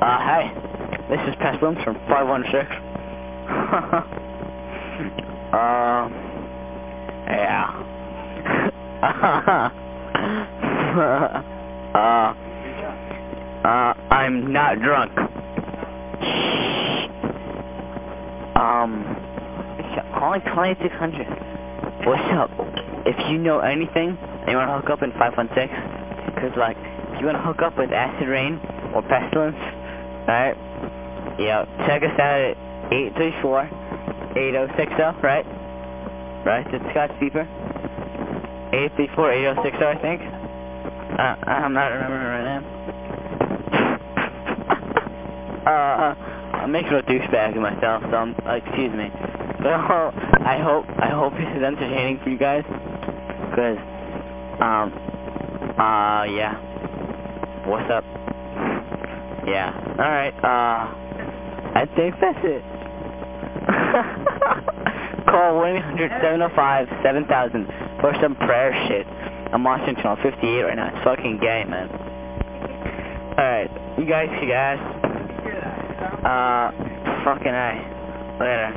Uh, hey, this is Pestilence from 516. uh, yeah. uh, uh, I'm not drunk. Um, calling 2600. What's up? If you know anything, you want to hook up in 516, because, like, if you want to hook up with Acid Rain or Pestilence, alright? Yeah, check us out at 834-8060, right? Right, it's Scott Steeper. 834-8060, I think. Uh, I'm not remembering right now. uh, I'm making a douchebag of myself, so I'm, uh, excuse me. Well, I hope, I hope this is entertaining for you guys. Because, um, uh, yeah. What's up? Yeah. Alright, uh, I think that's it. Call 1-800-705-7000 for some prayer shit. I'm watching channel 58 right now. It's fucking gay, man. Alright, you guys, you guys. Uh, fucking A. Later.